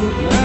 Yeah.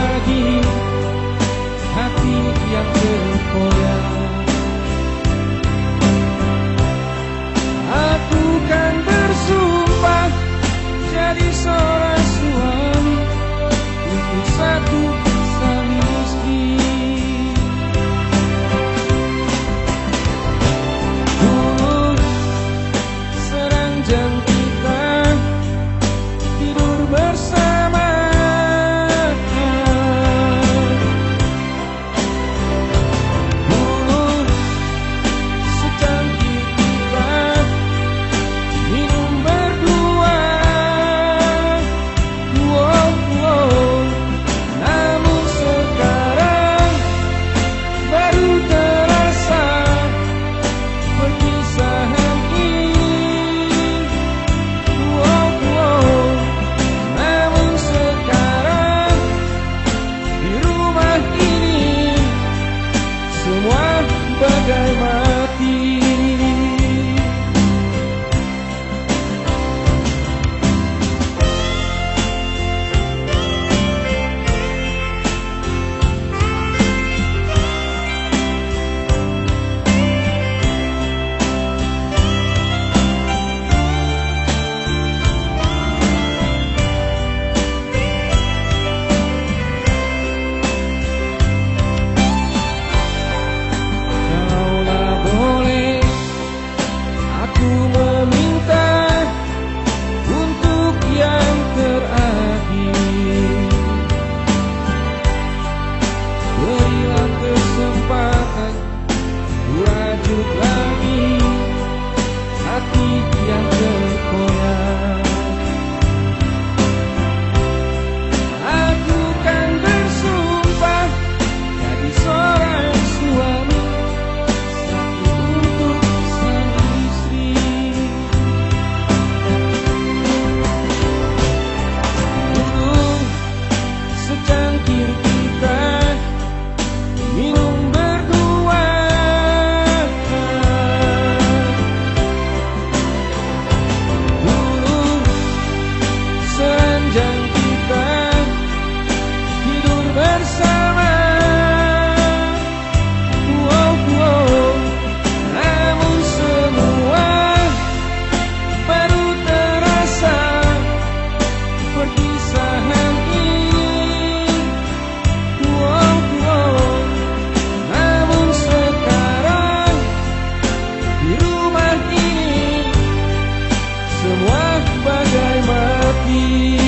semua bagai mati.